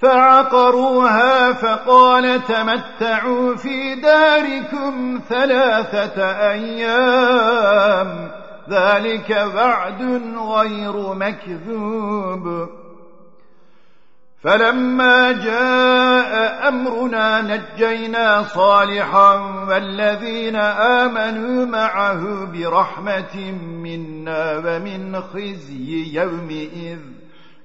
فعقروها فقال تمتعوا في داركم ثلاثة أيام ذلك بعد غير مكذوب. فلما جاء أمرنا نجينا صالحا والذين آمنوا معه برحمة منا ومن خزي يومئذ.